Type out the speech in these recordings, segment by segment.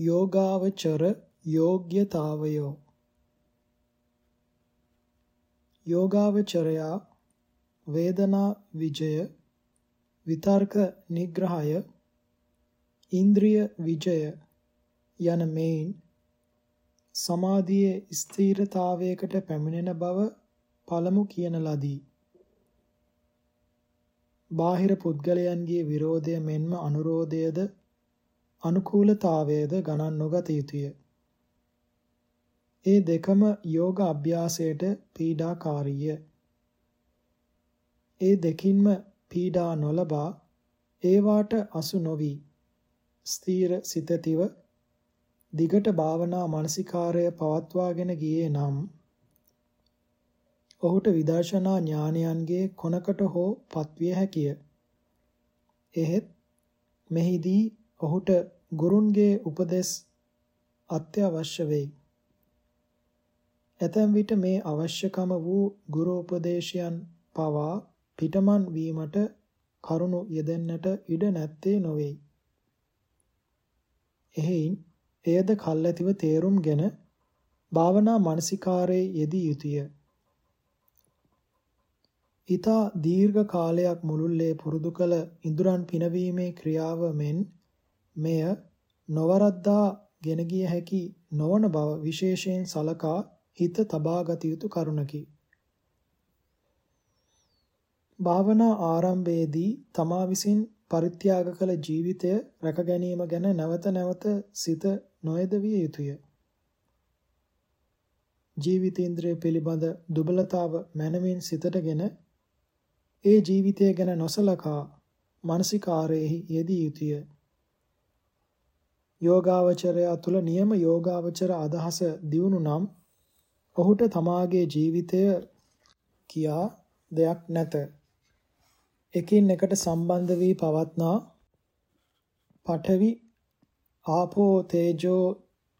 යෝගාවචර යෝග්‍යතාවයෝ යෝගාවචරයා වේදනා විජය විතර්ක නිග්‍රහය ඉන්ද්‍රිය විජය යන මේන් සමාධියේ ස්ථීරතාවයකට පැමිණෙන බව පළමු කියන ලදී. බාහිර පුද්ගලයන්ගේ විරෝධය මෙන්ම අනුරෝධයද අනුකූලතාවයද ගණන් නොගත යුතුය. ඒ දෙකම යෝග අභ්‍යාසයට පීඩාකාරීය. ඒ දෙකින්ම පීඩා නොලබා ඒවාට අසු නොවි ස්ථීර සිතතිව දිගට භාවනා මානසිකාරය පවත්වාගෙන ගියේ නම් ඔහුට විදර්ශනා ඥානයන්ගේ කොනකට හෝ පත්විය හැකිය. එහෙත් මෙහිදී ඔහුට ගුරුන්ගේ උපදෙස් අත්‍යවශ්‍ය වෙයි. ඇතැම් විට මේ අවශ්‍යකම වූ ගුරු උපදේශයන් පවා පිටමන් වීමට කරුණු යෙදෙන්නට ඉඩ නැත්තේ නොවේ. එහෙයින් එයද කල්ැතිව තේරුම්ගෙන භාවනා මානසිකාරයේ යෙදී යුතුය. ඊතා දීර්ඝ කාලයක් මුළුල්ලේ පුරුදු කළ ඉඳුරන් පිනවීමේ ක්‍රියාව මෙන් මෙය නොවරද්දා ගෙන ගිය හැකි නොවන බව විශේෂයෙන් සලකා හිත තබාගත යුතු කරුණකි. භාවනා ආරම්භයේදී තමා විසින් පරිත්‍යාග කළ ජීවිතය රැක ගැනීම ගැන නැවත නැවත සිත නොයදවිය යුතුය. ජීවිතේන්ද්‍රය පිළිබඳ දුබලතාව මනමින් සිතටගෙන ඒ ජීවිතය ගැන නොසලකා මානසිකාරයෙහි යෙදිය යුතුය. යෝගාවචරය තුල නියම යෝගාවචර අදහස දියුණු නම් ඔහුට තමාගේ ජීවිතය කියා දෙයක් නැත. එකින් එකට සම්බන්ධ වී පවත්නා පඨවි ආපෝ තේජෝ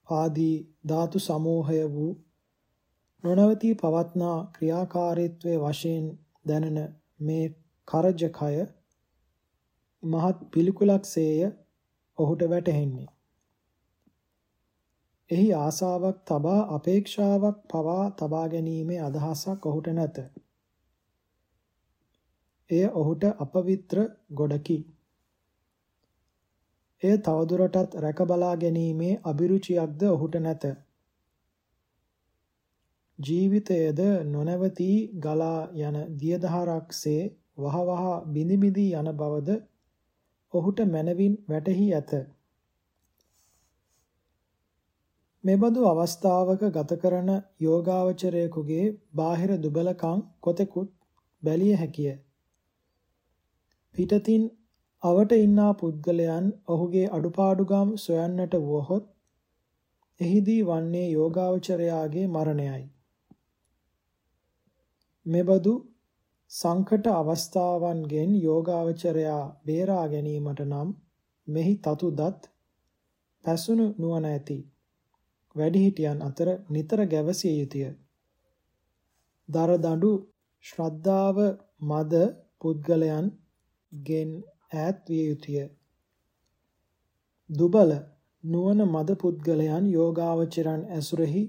ආදී ධාතු සමූහය වූ නොනවතී පවත්නා ක්‍රියාකාරීත්වයේ වශයෙන් දැනෙන මේ කරජකය මහත් පිළිකුලක්සේය ඔහුට වැටහෙන්නේ. එහි ආසාවක් තබා අපේක්ෂාවක් පවා තබා ගැනීමේ අදහසක් ඔහුට නැත. එය ඔහුට අපවිත්‍ර ගොඩකි. එය තවදුරටත් රැක බලා ගැනීමේ අභිරුචියක්ද ඔහුට නැත. ජීවිතයද නොනවතී ගලා යන දියදහරක්සේ වහවහ බිඳි බිඳි යන බවද ඔහුට මනවින් වැටහි ඇත. මෙබඳු අවස්ථාවක ගත කරන යෝගාවචරයෙකුගේ බාහිර දුබලකම් කොතෙකුත් බැලිය හැකිය. පිටතින් අවට ඉන්නා පුද්ගලයන් ඔහුගේ අඩුපාඩුකම් සොයන්නට වුවහොත් එහිදී වන්නේ යෝගාවචරයාගේ මරණයයි. මෙබඳු සංකට අවස්ථාවන්ගෙන් යෝගාවචරයා බේරා ගැනීමට නම් මෙහි තතුදත් පැසුණු නුවණ ඇති වැඩිහිටියන් අතර නිතර ගැවසිය යුතුය. දරදඬු ශ්‍රද්ධාව මද පුද්ගලයන් ගෙන් ඈත් විය යුතුය. දුබල නුවණ මද පුද්ගලයන් යෝගාවචරයන් ඇසුරෙහි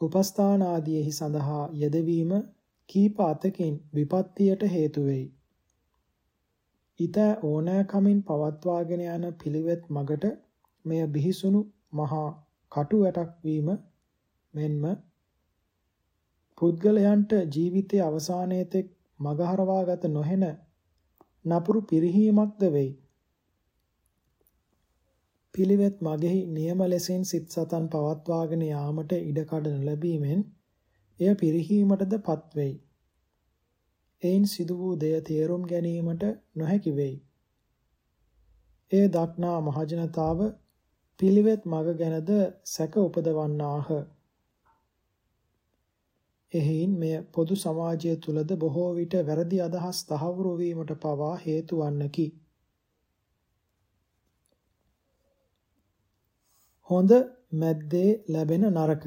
උපස්ථාන ආදීෙහි සඳහා යෙදවීම කීප අතකින් විපත්තියට හේතු වෙයි. ඊත ඕනෑකමින් පවත්වාගෙන යන පිළිවෙත් මගට මෙය බිහිසුණු මහා කටු වැටක් වීම මෙන්ම පුද්ගලයන්ට ජීවිතයේ අවසානයේ තෙක් මගහරවාගත නොහෙන නපුරු පිරිහීමක්ද වෙයි. පිළිවෙත් මගෙහි නියම ලෙසින් සිත් සතන් පවත්වාගෙන යාමට ඉඩකඩ නොලැබීමෙන් එය පිරිහීමටද පත්වෙයි. එයින් සිදු වූ දෙය තේරුම් ගැනීමට නොහැකි වෙයි. එය දක්නා මහජනතාව පිළිවෙත් මග ගැනද සැක උපදවන්නාහ. එහින් මෙය පොදු සමාජය තුලද බොහෝ විට වැරදි අදහස් තහවුරු වීමට පවා හේතු වන්නකි. හොඳ මැද්දේ ලැබෙන නරක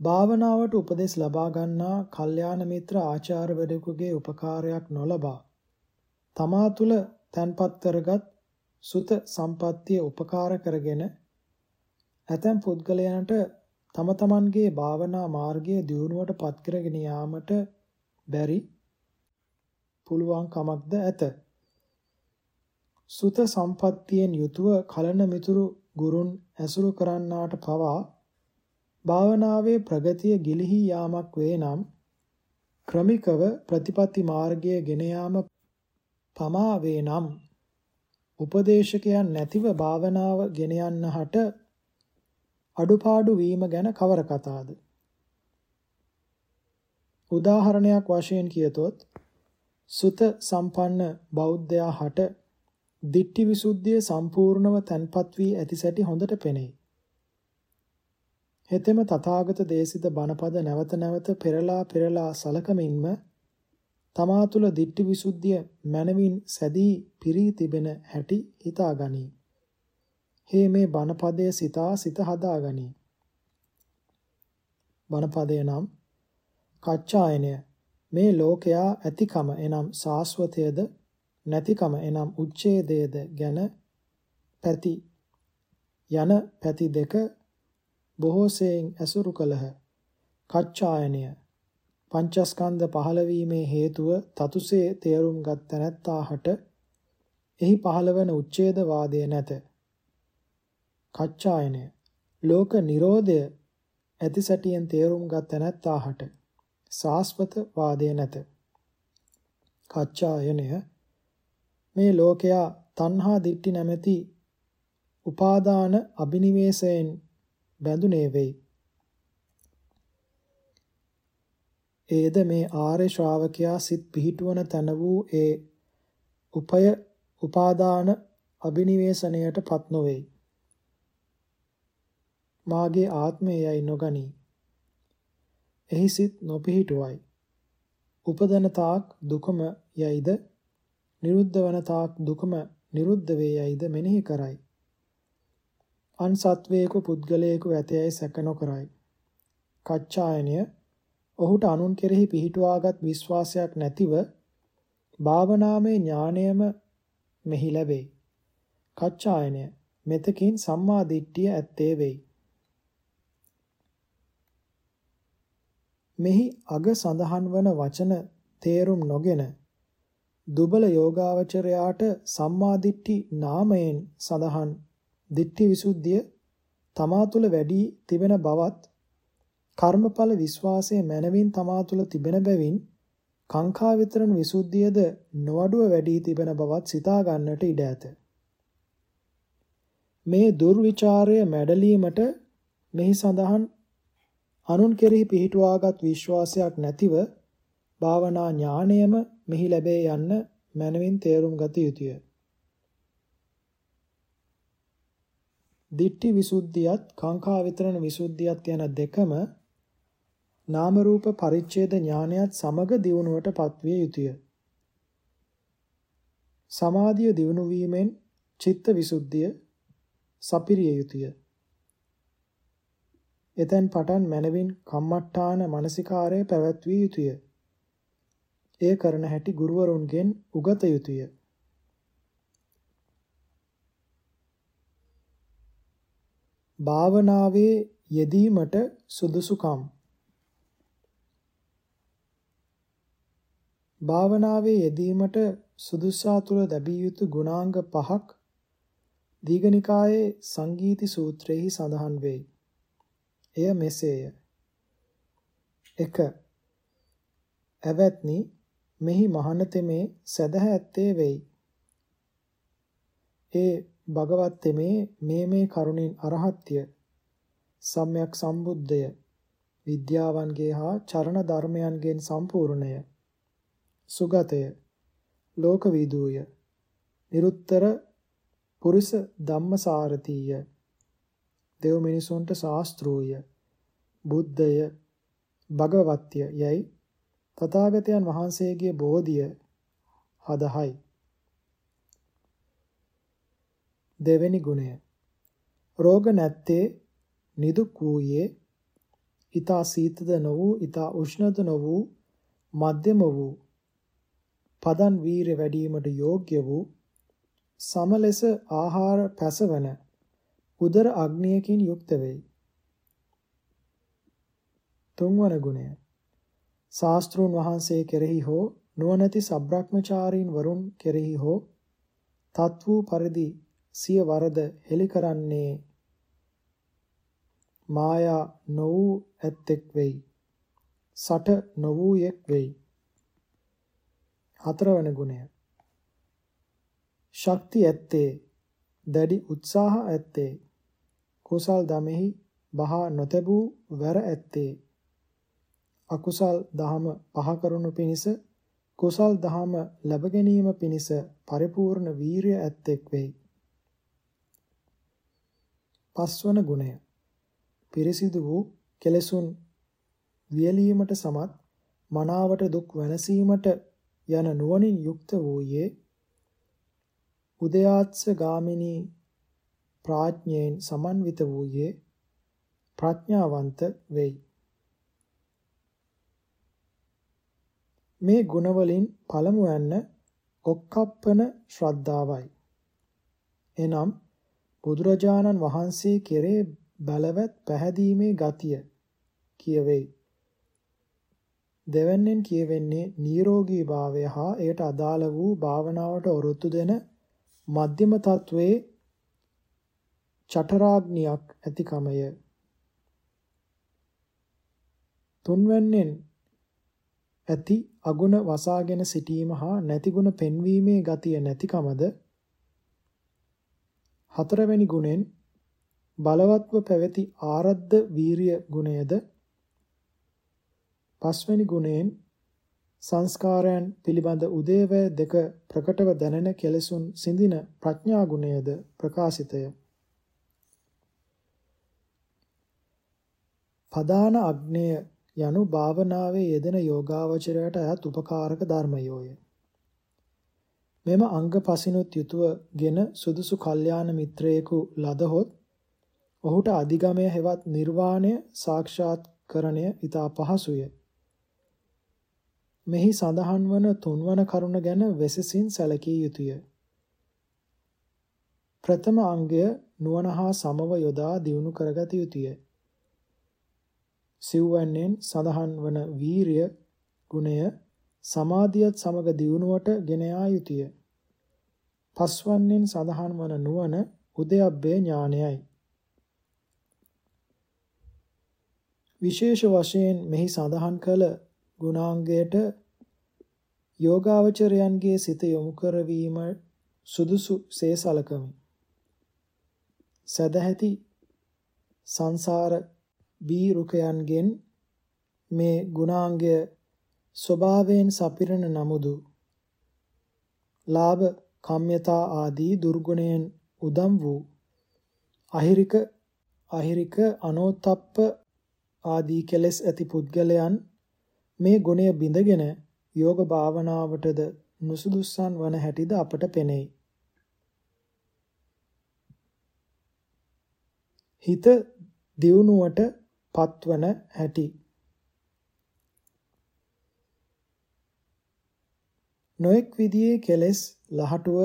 භාවනාවට උපදෙස් ලබා ගන්නා කල්යාණ මිත්‍ර ආචාර්යවරයෙකුගේ උපකාරයක් නොලබා තමා තුල තන්පත් කරගත් සුත සම්පත්තිය උපකාර කරගෙන ඇතැම් පුද්ගලයන්ට තම තමන්ගේ භාවනා මාර්ගයේ දියුණුවට පත් කරගෙන යාමට බැරි පුළුවන් කමක්ද ඇත. සුත සම්පත්තියෙන් යුතුව කලන මිතුරු ගුරුන් ඇසුරු කරන්නාට පවා භාවනාවේ ප්‍රගතිය ගිලිහි යාමක් වේ නම් ක්‍රමිකව ප්‍රතිපatti මාර්ගයේ ගෙන යාම පමා වේ නම් උපදේශකයන් නැතිව භාවනාව ගෙන යන්නහට අඩුපාඩු වීම ගැන කවර කතාද උදාහරණයක් වශයෙන් කියතොත් සුත සම්පන්න බෞද්ධයා හට දිට්ඨි විසුද්ධිය සම්පූර්ණව තන්පත් වී ඇති සැටි හොඳට පෙනේ. හෙතෙම තථාගත දේශිත බණපද නැවත නැවත පෙරලා පෙරලා සලකමින්ම තමා තුළ දිට්ඨි විසුද්ධිය මනවින් සැදී පිරී තිබෙන හැටි හිතාගනී. හේ මේ බණපදයේ සිතා සිත හදාගනී. බණපදය නම් කච්චායනය මේ ලෝකයා ඇතිකම එනම් සාස්වතයද නැතිකම එනම් උච්ඡේදයේද ගැන පැති යන පැති දෙක බොහෝසෙයින් ඇසුරු කළහ. කච්චායනය පංචස්කන්ධ පහළවීමේ හේතුව තතුසේ තේරුම්ගත් තැනැත්තාහට එහි පහළවන උච්ඡේද වාදය නැත. කච්චායනය ලෝක නිරෝධය ඇති සැටියෙන් තේරුම්ගත් තැනැත්තාහට සාස්වත වාදය නැත. කච්චායනය මේ ලෝකයා තණ්හා දිට්ටි නැමැති උපාදාන අබිනිවේෂයෙන් බැඳුනේ වෙයි. ඒද මේ ආර්ය ශ්‍රාවකයා සිත් පිහිටුවන තන වූ ඒ උපය උපාදාන අබිනිවේෂණයට පත් නොවේයි. මාගේ ආත්මයයි නොගනී. එහි සිත් නොපිහිටුවයි. උපදන තාක් දුකම යයිද නිරුද්ධ වන තාක් දුකම නිරුද්ධ වේ යයිද මෙනෙහි කරයි. අන් සත්වයක පුද්ගලයෙකු ඇතයයි සැක නොකරයි. කච්චායනය ඔහුට අනුන් කෙරෙහි පිහිටුවාගත් විශ්වාසයක් නැතිව භාවනාමය ඥාණයම මෙහි ලැබේ. කච්චායනය මෙතකින් සම්මා දිට්ඨිය ඇත්තේ වෙයි. මෙහි අග සඳහන් වන වචන තේරුම් නොගෙන දුබල යෝගාවචරයාට සම්මාදිට්ඨි නාමයෙන් සඳහන් දිට්ඨි විසුද්ධිය තමා තුළ වැඩි තිබෙන බවත් කර්මඵල විශ්වාසයේ මනවින් තමා තුළ තිබෙන බැවින් කාංකා විතරණ විසුද්ධියද නොවඩුව වැඩි තිබෙන බවත් සිතා ගන්නට ඉඩ ඇත. මේ දුර්විචාරය මැඩලීමට මෙහි සඳහන් අනුන් කෙරෙහි පිහිටුවාගත් විශ්වාසයක් නැතිව භාවනා ඥාණයම මෙහි ලැබේ යන්න මනවින් තේරුම් ගත යුතුය. දිට්ඨි විසුද්ධියත් කාංකා විතරණ විසුද්ධියත් යන දෙකම නාම රූප පරිච්ඡේද ඥානයත් සමග දියුණුවට පත්විය යුතුය. සමාධිය දියුණු වීමෙන් චිත්ත විසුද්ධිය සපිරිය යුතුය. එතෙන් පටන් මනවින් කම්මට්ටාන මානසිකාරය පැවැත්විය යුතුය. එය කරන හැටි ගුරුවරුන්ගෙන් උගත යුතුය. භාවනාවේ යෙදීමට සුදුසුකම් භාවනාවේ යෙදීමට සුදුසා තුල ලැබිය යුතු ගුණාංග පහක් දීඝනිකායේ සංගීති සූත්‍රයේ සඳහන් වෙයි. එය මෙසේය. 1. ඇවැත්නි මෙහි මහානතෙමේ සදහ ඇත්තේ වෙයි. ඒ භගවත් තෙමේ මේ මේ කරුණින් අරහත්ය සම්්‍යක් සම්බුද්ධය විද්‍යාවන්ගේ හා චරණ ධර්මයන්ගෙන් සම්පූර්ණය සුගතය. ලෝක විදූය. නිරුත්තර පුරුෂ ධම්මසාරතීය. දෙව් මිනිසුන්ට ශාස්ත්‍රූය බුද්ධය. භගවත්ය යයි තථාගතයන් වහන්සේගේ බෝධිය හදහයි. දෙවෙනි ගුණය. රෝග නැත්තේ නිදුක් වූයේ ඊතා සීතද නො වූ ඊතා උෂ්ණද නො වූ මධ්‍යම වූ පදන් වීර වැඩිවීමට යෝග්‍ය වූ සම ලෙස ආහාර පැසවන උදර අග්නියකින් යුක්ත වෙයි. තුන්වන ගුණය ශාස්ත්‍රුන් වහන්සේ කෙරෙහි හෝ නුවණැති සබ්‍රක්‍මචාරීන් වරුන් කෙරෙහි හෝ තත් වූ පරිදි සිය වරද හෙළි කරන්නේ මායා නො වූ ඇත්තෙක් වෙයි. සට නො වූ යෙක් වෙයි. හතරවන ගුණය. ශක්ති ඇත්තේ දැඩි උත්සාහ ඇත්තේ කුසල් දමෙහි බහා නොතැබූ වැර ඇත්තේ අකුසල් දහම පහ කරනු පිණිස කුසල් දහම ලැබ ගැනීම පිණිස පරිපූර්ණ වීරිය ඇත්තෙක් වෙයි. පස්වන ගුණය පිරිසිදු වූ කෙලෙසුන් වියලීමට සමත් මනාවට දුක් වෙනසීමට යන නුවණින් යුක්ත වූයේ උදයාත්ස ගාමිනී ප්‍රඥයෙන් සමන්විත වූයේ ප්‍රඥාවන්ත වෙයි. මේ ගුණවලින් පළමුවන්න ඔක්කප්පන ශ්‍රද්ධාවයි. එනම් බුදුරජාණන් වහන්සේ කෙරේ බලවත් පැහැදීමේ ගතිය කියවෙයි. දෙවැන්නෙන් කියවෙන්නේ නිරෝගී භාවය හා එයට අදාළ වූ භාවනාවට ඔරොත්තු දෙන මධ්‍යම තත්වයේ චටරාග්නියක් ඇතිකමය. තුන්වැන්නෙන් ඇති අගුණ වසාගෙන සිටීම හා නැතිගුණ පෙන්වීමේ ගතිය නැතිකමද හතරවැනි ගුණෙන් බලවත්ව පැවති ආරද්ධ වීරිය ගුණයද පස්වැනි ගුණයෙන් සංස්කාරයන් පිළිබඳ උදේවැය දෙක ප්‍රකටව දැනෙන කෙලෙසුන් සිඳින ප්‍රඥා ගුණයද ප්‍රකාශිතය. පදාන අග්නය යනු භාවනාවේ යෙදෙන යෝගාවචරයට අයත් උපකාරක ධර්මයෝය. මෙම අංග පසිනුත් යුතුවගෙන සුදුසු කල්යාණ මිත්‍රයෙකු ලදහොත් ඔහුට අධිගමය හෙවත් නිර්වාණය සාක්ෂාත් කරණය ඉතා පහසුය. මෙහි සඳහන් වන තුන්වන කරුණ ගැන වෙසසින් සැලකිය යුතුය. ප්‍රථම අංගය නුවණ හා සමව යොදා දියුණු කරගත යුතුය. සිව්වැන්නෙන් සඳහන් වන වීරිය ගුණය සමාධියත් සමග දියුණුවට ගෙන යා යුතුය. පස්වන්නෙන් සඳහන් වන නුවණ උදයබ්බේ ඥානයයි. විශේෂ වශයෙන් මෙහි සඳහන් කළ ගුණාංගයට යෝගාවචරයන්ගේ සිත යොමු කරවීම සුදුසු සේසලකමි. සදැහැති සංසාර බීරුකයන්ගෙන් මේ ගුණාංගය ස්වභාවයෙන් සපිරන නමුදු ලාභ කම්යතා ආදී දුර්ගුණයෙන් උදම් වූ අහිරික අහිරික අනෝතප්ප ආදී කෙලෙස් ඇති පුද්ගලයන් මේ ගුණය බිඳගෙන යෝග භාවනාවටද නුසුදුස්සන් වන හැටිද අපට පෙනෙයි. හිත දියුණුවට පත්වන හැටි නොඑක් විදියේ කෙලෙස් ලහටුව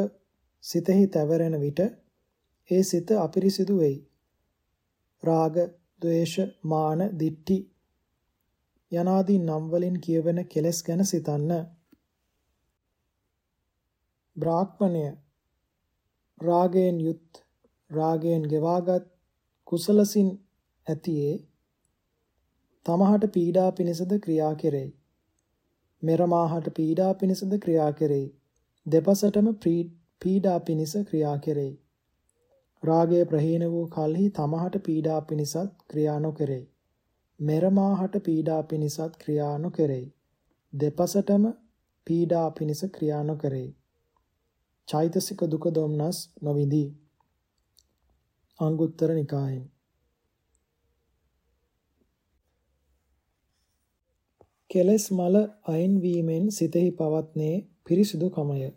සිතෙහි තැවරෙන විට ඒ සිත අපිරිසිදු වෙයි. රාග, ద్వේෂ, මාන, දිට්ඨි යනාදී නම් වලින් කියවෙන කෙලෙස් ගැන සිතන්න. බ්‍රාහ්මණය රාගයෙන් යුත් රාගයෙන් ගෙවාගත් කුසලසින් ඇතියේ තමහට පීඩා පිණිසද ක්‍රියා කෙරෙයි. මෙරමාහට පීඩා පිණිසද ක්‍රියා කෙරෙයි. දෙපසටම පීඩා පිණිස ක්‍රියා කෙරෙයි. රාගය ප්‍රහීන වූ කලෙහි තමහට පීඩා පිණිසත් ක්‍රියා නොකෙරෙයි. මෙරමාහට පීඩා පිණිසත් ක්‍රියා නොකෙරෙයි. දෙපසටම පීඩා පිණිස ක්‍රියා නොකෙරෙයි. චෛතසික දුක දොම්නස් නොවිඳී. අංගුත්තර නිකායෙන් කෙලස් මල අයින් වීමෙන් සිතෙහි පවත්නේ පිරිසිදු කමය.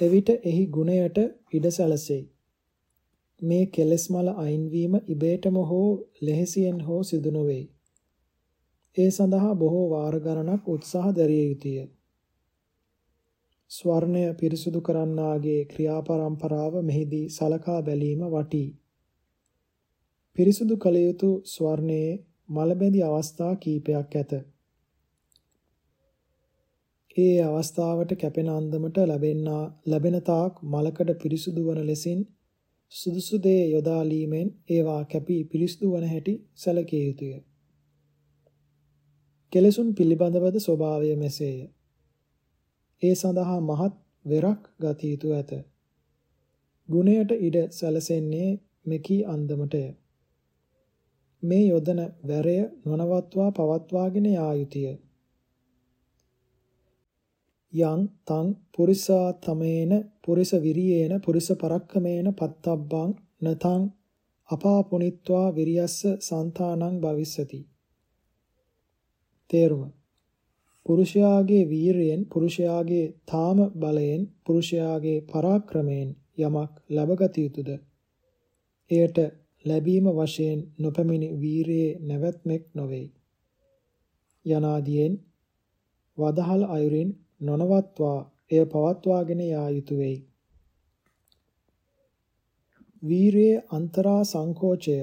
එවිට එහි ගුණයට ඉඩ සැලසෙයි. මේ කෙලස් මල අයින් වීම ඉබේටම හෝ ලෙහෙසියෙන් හෝ සිදු නොවේ. ඒ සඳහා බොහෝ වාර ගණනක් උත්සාහ දැරිය යුතුය. ස්වර්ණය පිරිසුදු කරන්නාගේ ක්‍රියා පරම්පරාව මෙහිදී සලකා බැලීම වටී. පිරිසුදු කළ යුතු ස්වර්ණයේ මලබැඳි අවස්ථා කීපයක් ඇත. ඒ අවස්ථාවට කැපෙන අන්දමට ලැබෙනා ලැබෙන තාක් මලකඩ පිරිසුදු වන ලෙසින් සුදුසු දේ යොදාලීමෙන් ඒවා කැපී පිරිසුදු වන හැටි සැලකිය යුතුය. කෙලසුන් පිළිබඳවද ස්වභාවය මෙසේය. ඒ සඳහා මහත් වෙරක් ගත යුතු ඇත. ගුණයට ඉඩ සැලසෙන්නේ මෙකී අන්දමටය. මේ යොදන වැරය නොනවත්වා පවත්වාගෙන යා යුතුය. යං තං පුරිසා තමේන පුරිස විරියේන පුරිස පරක්කමේන පත්තබ්බං නතං අපාපුනිත්වා විරියස්ස సంతානං භවිස්සති. තේරුම. පුරුෂයාගේ වීරයෙන් පුරුෂයාගේ තාම බලයෙන් පුරුෂයාගේ පරාක්‍රමයෙන් යමක් ලැබගත යුතුද? එයට ලැබීම වශයෙන් නොපැමිණි වීරයේ නැවැත්මෙක් නොවේ. යනාදීන් වදහල් අයුරින් නොනවත්වා එය පවත්වාගෙන යා යුතු වෙයි. වීරයේ අන්තරා සංකෝචය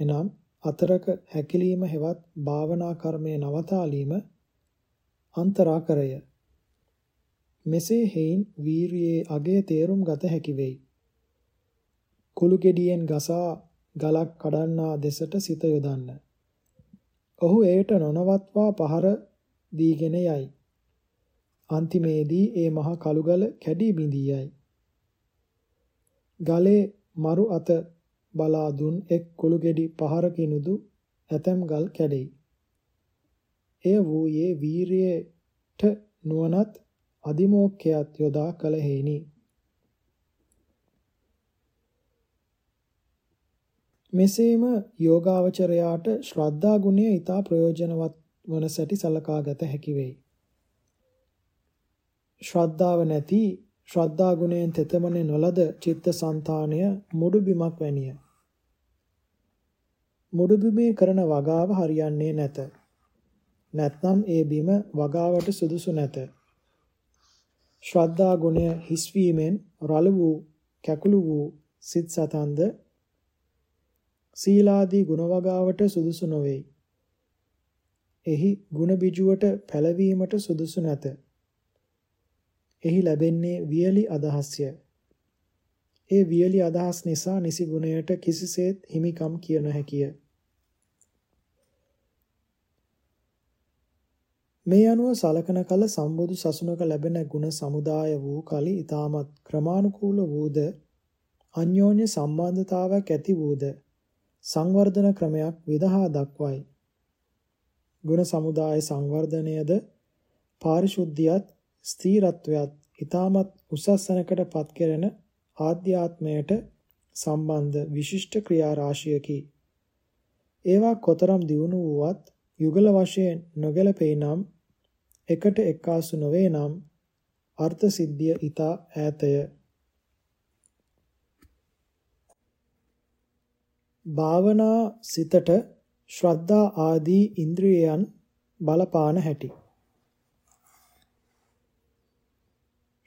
එනම් අතරක හැකිලිම හෙවත් භාවනා කර්මයේ නවතාලීම අන්තරා කරය. මෙසේ හේයින් වීරියේ අගය තේරුම් ගත හැකි වෙයි. කුළු ගෙඩියෙන් ගසා ගලක් කඩන්නා දෙසට සිත යොදන්න. ඔහු එයට නොනවත්වා පහර දීගෙන යයි. අන්තිමේදී ඒ මහ කළුගල කැඩී බිඳී යයි. ගලේ මරු අත බලා දුන් එක් කුළු ගෙඩි පහරකිනුදු ඇතම් ගල් කැඩෙයි. එය වූයේ වීරියට නුවණත් අදිමෝක්ඛයත් යොදා කල හේනි. මෙසේම යෝගාවචරයාට ශ්‍රද්ධා ගුණය ඊට ප්‍රයෝජනවත් වන සැටි සලකාගත හැකි වෙයි. ශ්‍රද්ධාව නැති ශ්‍රද්ධා ගුණයෙන් තෙතමනේ නොලද චිත්තසංතානය මුඩුබිමක් වැනිය. මුඩුබිමේ කරන වගාව හරියන්නේ නැත. නැත්නම් ඒ බිම වගාවට සුදුසු නැත. ශ්‍රද්ධා ගුණය හිස්වීමෙන් රළු වූ කැකුළු වූ සිත් සතන්ද සීලාදී ගුණ වගාවට සුදුසු නොවේ. එහි ගුණ බිජුවට පැලවීමට සුදුසු නැත. එහි ලැබෙන්නේ වියලි අදහස්ය. ඒ වියලි අදහස් නිසා නිසි ගුණයට කිසිසේත් හිමිකම් කිය නොහැකිය. මේ අනුව සලකන කල සම්බුදු සසුනක ලැබෙන ගුණ සමුදාය වූ කලි ඊටමත් ක්‍රමානුකූල වූද අන්‍යෝන්‍ය සම්බන්ධතාවක් ඇති වූද සංවර්ධන ක්‍රමයක් විදහා දක්වයි. ගුණ සමුදාය සංවර්ධනයද පාරිශුද්ධියත් ස්ථීරත්වයත් ඊටමත් උසස් සැනකට පත් කෙරෙන ආධ්‍යාත්මයට සම්බන්ධ විශිෂ්ට ක්‍රියා රාශියකි. ඒවා කොතරම් දියුණු වුවත් යුගල වශයෙන් නොගැලපේ නම් එකට එක්කාසු නොවේ නම් අර්ථ සිද්ධිය ඊතා ඈතය. භාවනා සිතට ශ්‍රද්ධා ආදී ඉන්ද්‍රියයන් බලපාන හැටි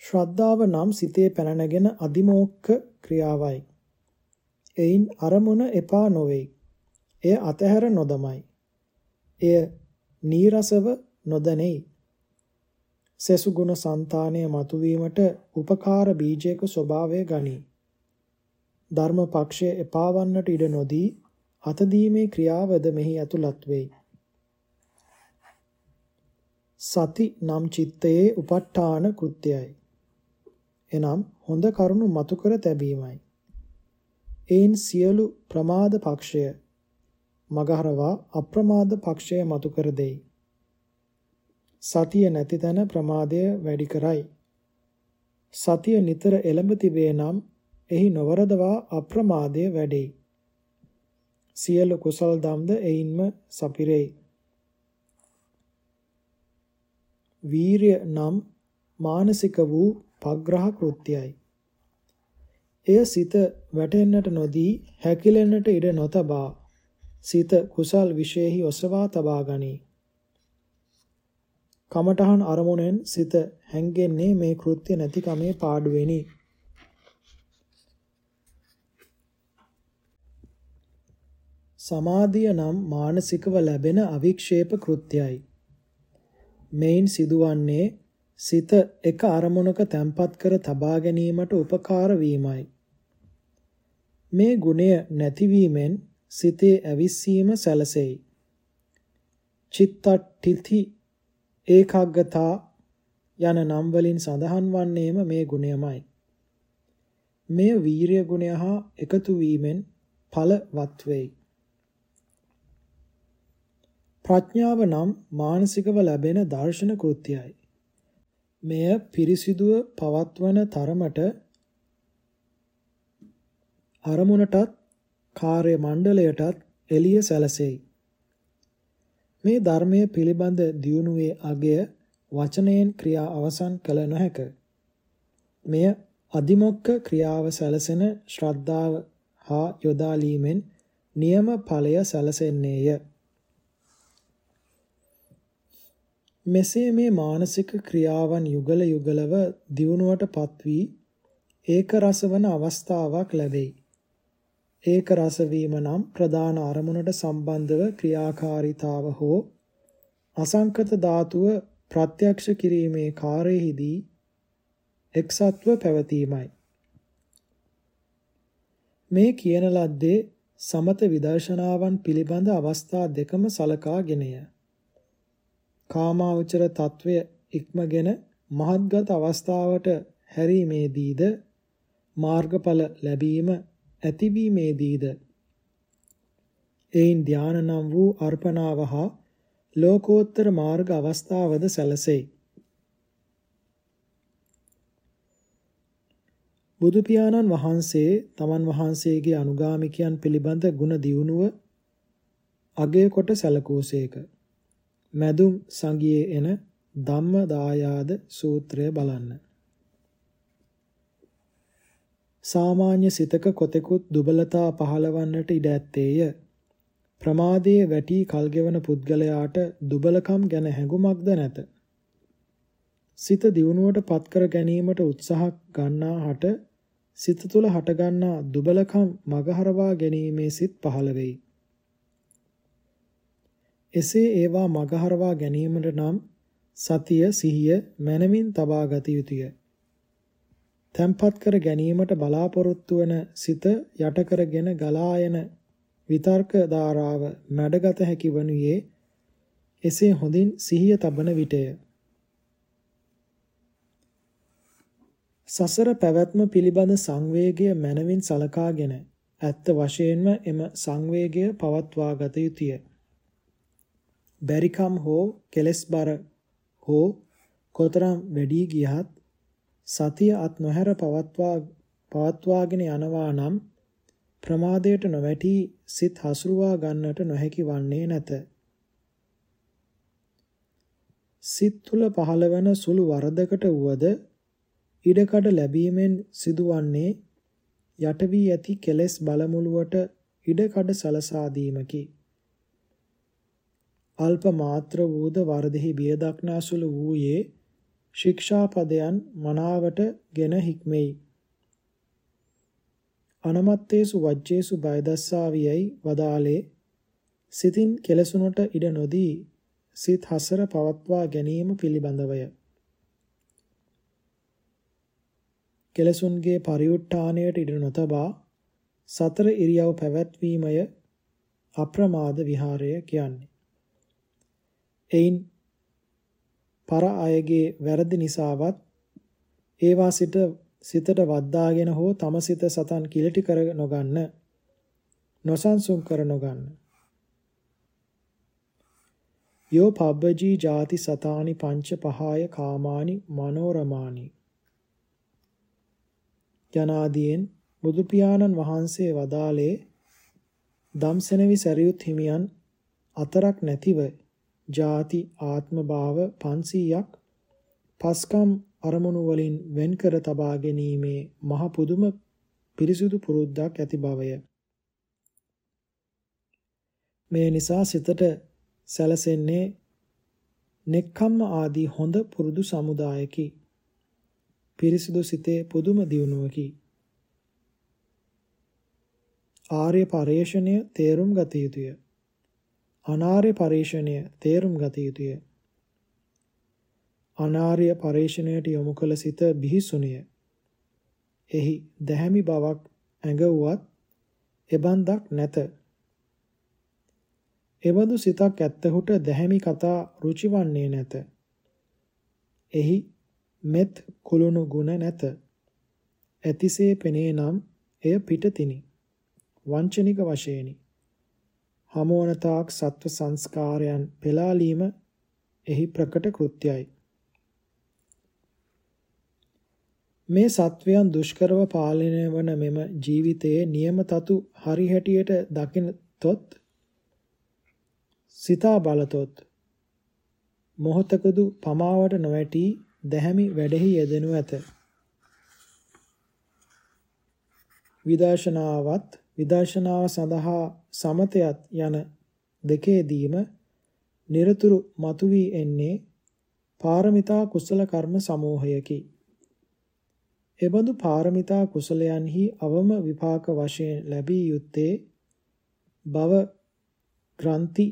ශ්‍රද්ධාව නම් සිතේ පැනනගෙන අදිමෝක්ක ක්‍රියාවයි. එයින් අරමුණ එපා නොවේයි. එය අතහැර නොදමයි. එය නීරසව නොදනෙයි. සෙසුගුණ సంతානය මතුවීමට උපකාර බීජයක ස්වභාවය ගනී. ධර්ම පක්ෂය එපාවන්නට ඉඩ නොදී අතදීමේ ක්‍රියාවද මෙහි ඇතුළත් වෙයි. සති නම් චිත්තයේ උපට්ඨාන කෘත්‍යයයි. එනම් හොඳ කරුණු මතු කර තැබීමයි. එයින් සියලු ප්‍රමාද පක්ෂය මගහරවා අප්‍රමාද පක්ෂය මතු කර දෙයි. සතිය නැති තැන ප්‍රමාදය වැඩි කරයි. සතිය නිතර එළඹ තිබේ නම් එහි නොවරදවා අප්‍රමාදය වැඩෙයි. සියලු කුසල් දම්ද එයින්ම සපිරෙයි. වීරය නම් මානසික වූ පග්‍රහ කෘත්‍යයි. එය සිත වැටෙන්නට නොදී හැකිලෙන්නට ඉඩ නොතබා සිත කුසල් විශේෂෙහි ඔසවා තබා ගනී. කමඨහන් අරමුණෙන් සිත හැංගෙන්නේ මේ කෘත්‍ය නැතිකමේ පාඩුවෙනි. සමාධිය නම් මානසිකව ලැබෙන අවික්ෂේප කෘත්‍යයි. මෙයින් සිදුවන්නේ සිත එක අරමුණක තැම්පත් කර තබා ගැනීමට උපකාර වීමයි. මේ ගුණය නැතිවීමෙන් සිතේ ඇවිස්සීම සැලසෙයි. චිත්තට්ඨිති ඒකාග්‍රතා යන නම් වලින් සඳහන් වන්නේම මේ ගුණයමයි. මෙය වීරිය ගුණය හා එකතු වීමෙන් ඵලවත් වෙයි. ප්‍රඥාව නම් මානසිකව ලැබෙන දර්ශන කෘත්‍යයි. මෙය පිරිසිදුව පවත්වන තරමට අරමුණටත් කාර්ය මණ්ඩලයටත් එළිය සැලසෙයි. මේ ධර්මයේ පිළිබඳ දියුණුවේ අගය වචනයෙන් ක්‍රියා අවසන් කළ නොහැක. මෙය අදිමොක්ක ක්‍රියාව සැලසෙන ශ්‍රද්ධාව හා යොදාලීමෙන් නියම ඵලය සැලසෙන්නේය. මෙසේ මේ මානසික ක්‍රියාවන් යුගල යුගලව දියුණුවටපත් වී ඒක රස වන අවස්ථාවක් ලැබෙයි. ඒක රස වීම නම් ප්‍රධාන අරමුණට සම්බන්ධව ක්‍රියාකාරීතාව හෝ අසංකත ධාතුව ප්‍රත්‍යක්ෂ කිරීමේ කාර්යෙහිදී එක්සත්ව පැවතීමයි. මේ කියන ලද්දේ සමත විදර්ශනාවන් පිළිබඳ අවස්ථා දෙකම සලකාගෙනය. කාමාවචර తත්වය ඉක්මගෙන මහත්ගත අවස්ථාවට හැරීමේදීද මාර්ගඵල ලැබීම ඇතිවීමේදීද එයින් ධාන නම් වූ අර්පණාව හා ලෝකෝත්තර මාර්ග අවස්ථාවද සැලසෙයි. බුදු පියාණන් වහන්සේ තමන් වහන්සේගේ අනුගාමිකයන් පිළිබඳ ගුණ දියුණුව අගය කොට සැලකූසේක. මැදුම් සංගියේ එන ධම්ම දායාද සූත්‍රය බලන්න. සාමාන්‍ය සිතක කොතෙකුත් දුබලතා පහළවන්නට ඉඩ ඇත්තේය. ප්‍රමාදයේ වැටි කල්ගෙවන පුද්ගලයාට දුබලකම් ගැන හැඟුමක්ද නැත. සිත දියුණුවට පත් කර ගැනීමට උත්සාහ ගන්නා හට සිත තුළ හටගන්නා දුබලකම් මගහරවා ගැනීමේ සිත් පහළ වෙයි. එසේ ඒවා මගහරවා ගැනීමට නම් සතිය සිහිය මනමින් තබා ගත යුතුය. තැම්පත් කර ගැනීමට බලාපොරොත්තු වන සිත යට කරගෙන ගලායන විතර්ක ධාරාව මැඩගත හැකි වනුයේ එසේ හොඳින් සිහිය තබන විටය. සසර පැවැත්ම පිළිබඳ සංවේගය මනවින් සලකාගෙන ඇත්ත වශයෙන්ම එම සංවේගය පවත්වා ගත යුතුය. බැරිකම් හෝ කෙලස් බර හෝ කොතරම් වැඩි ගියහත් සතිය අත් නොහැර පවත්වා පවත්වාගෙන යනවා නම් ප්‍රමාදයට නොවැටි සිත හසුරුවා ගන්නට නොහැකි වන්නේ නැත. සිත් තුළ පහළවන සුළු වරදකට වුවද ඉඩකඩ ලැබීමෙන් සිදුවන්නේ යට වී ඇති කෙලෙස් බලමුළුවට ඉඩකඩ සලසා දීමකි. අල්ප මාත්‍ර වූද වරදෙහි බිය දක්නාසුළු වූයේ ශික්ෂාපදයන් මනාවට ගෙන හික්මෙයි. අනමත්තේසු වජ්ජේසු බයදස්සාවියයි වදාලේ සිතින් කෙලසුනට ඉඩ නොදී සිත හසර පවත්වා ගැනීම පිළිබඳවය. කෙලසුන්ගේ පරිඋට්ටාණයට ඉඩ නොතබා සතර ඉරියව් පැවැත්වීමය අප්‍රමාද විහාරය කියන්නේ. එයින් පර අයගේ වැරදි නිසාවත් ඒවා සිට සිතට වද්දාගෙන හෝ තම සිත සතන් කිලිටි කර නොගන්න නොසන්සුන් කර නොගන්න. යෝ පබ්බජී ಜಾති සතානි පංච පහය කාමානි මනෝරමානි. යනාදීන් බුදු පියාණන් වහන්සේ වදාළේ දම්සෙනවි සරියුත් හිමියන් අතරක් නැතිව ಜಾති ආත්ම භාව 500ක් පස්කම් අරමුණු වලින් වෙන් කර තබා ගැනීමේ මහ පුදුම පිරිසුදු පුරුද්දක් ඇති බවය. මේ නිසා සිතට සැලසෙන්නේ නෙක්ඛම්ම ආදී හොඳ පුරුදු සමුදායකි. පිරිසිදු සිතේ පුදුම දියුණුවකි. ආර්ය පරේෂණය තේරුම් ගත යුතුය. අනාර්ය පරේෂණය තේරුම් ගත යුතුය. අනාර්ය පරේෂණයට යොමු කළ සිත බිහිසුණිය. එහි දැහැමි බවක් ඇඟවුවත් එබන්දක් නැත. එබඳු සිතක් ඇත්තහුට දැහැමි කතා රුචිවන්නේ නැත. එහි මෙත් කුළුණු ගුණ නැත. ඇතිසේ පෙනේ නම් එය පිටතිනි. වංචනික වශයෙනි. හමුවන තාක් සත්ව සංස්කාරයන් පෙලාලීම එහි ප්‍රකට කෘත්‍යයි. මේ සත්වයන් දුෂ්කරව පාලනය වන මෙම ජීවිතයේ නියම තතු හරි හැටියට දකිනතොත් සිතා බලතොත් මොහතකදු පමාවට නොවැටි දැහැමි වැඩෙහි යෙදෙනු ඇත. විදර්ශනාවත් විදර්ශනාව සඳහා සමතයත් යන දෙකේදීම নিরතුරු මතුවී එන්නේ පාරමිතා කුසල කර්ම සමූහයකි. එබඳු පාරමිතා කුසලයන්හි අවම විපාක වශයෙන් ලැබී යුත්තේ භව ග්‍රන්ථි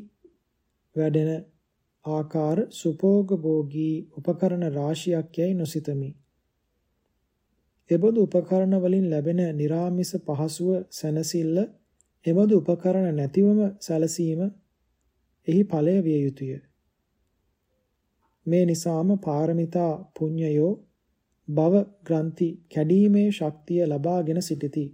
වැඩෙන ආකාර සුපෝගභෝගී උපකරණ රාශියක් යයි නොසිතමි. එබඳු උපකරණ වලින් ලැබෙන निराமிස පහසුව සැනසෙල්ල එබඳු උපකරණ නැතිවම සැලසීම එහි ඵලය විය යුතුය. මේ නිසාම පාරමිතා පුඤ්ඤයෝ භව ග්‍රන්ථි කැඩීමේ ශක්තිය ලබාගෙන සිටිති.